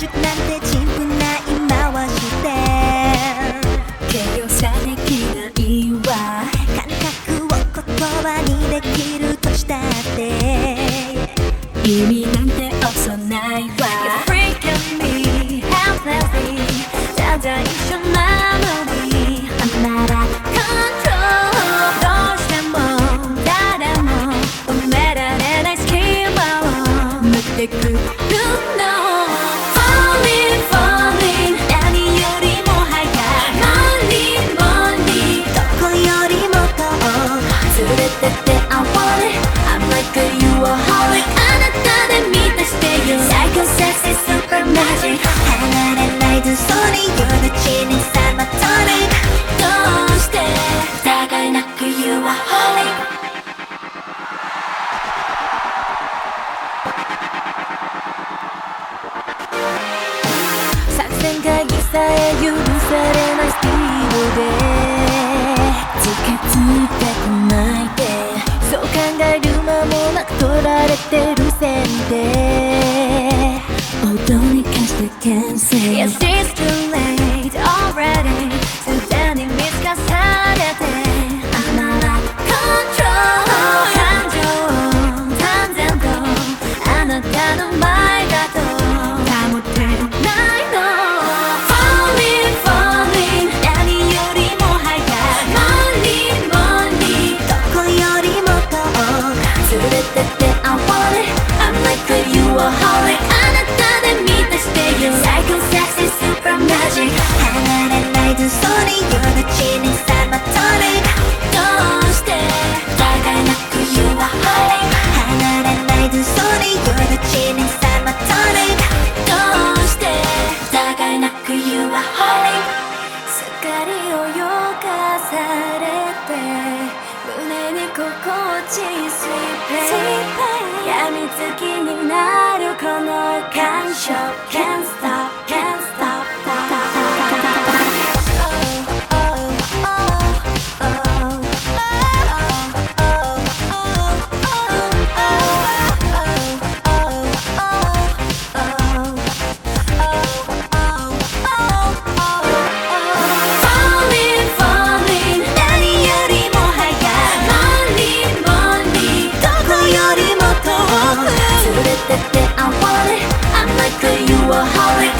塾なんて自分ない回して。形容さできないわ。感覚を言葉にできるとしたって。意味なんて遅ないわ。You're freaking me. Helplessly ただ一緒なのに。あなた control どうしても誰も止められない隙間を。持ってくさえ許されないスピードで近づいてこないでそう考える間もなく取られてる線で踊り貸して can say Yes, it's too されて胸に心地いい Sweet pain 病みつきになるこの感触 Can't stop workaholic